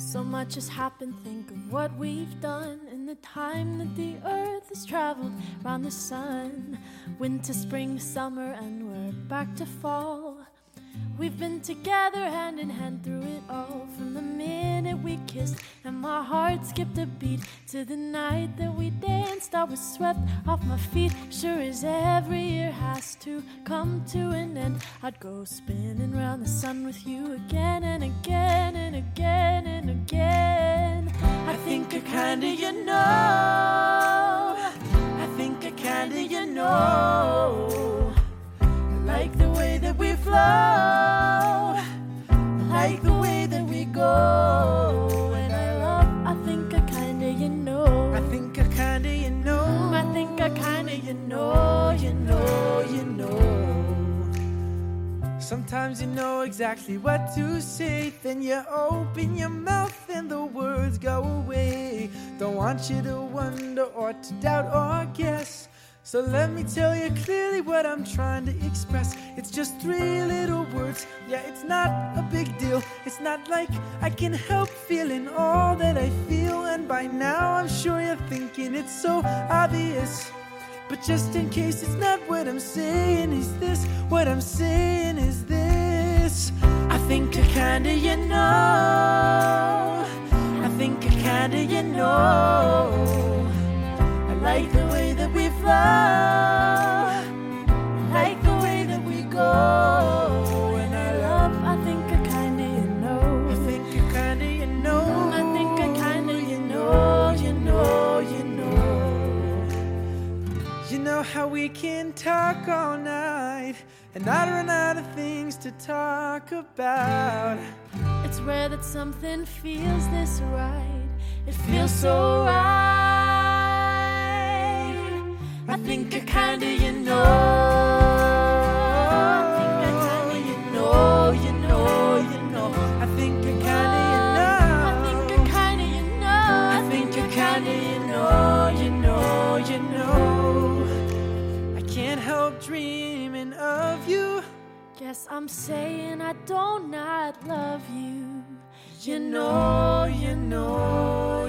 So much has happened, think of what we've done in the time that the earth has traveled round the sun. Winter, spring, summer, and we're back to fall. We've been together hand in hand through it all from the minute we kissed and my heart skipped a beat to the night that we danced. I was swept off my feet, sure as every year has to come to an end. I'd go spinning round the sun with you again and again flow. I like the way that we go. And I love, I think I kinda you know. I think I kinda you know. I think I kinda you know, you know, you know. Sometimes you know exactly what to say, then you open your mouth and the words go away. Don't want you to wonder or to doubt or guess. So let me tell you clearly what I'm trying to express. It's just three little words. Yeah, it's not a big deal. It's not like I can help feeling all that I feel. And by now, I'm sure you're thinking it's so obvious. But just in case it's not what I'm saying, is this what I'm saying? Is this? I think I kinda you know. I think I kinda you know. Know how we can talk all night and not run out of things to talk about. It's rare that something feels this right. It feels so right. I think I kinda you know. Dreaming of you. Guess I'm saying I don't not love you. You know, you know,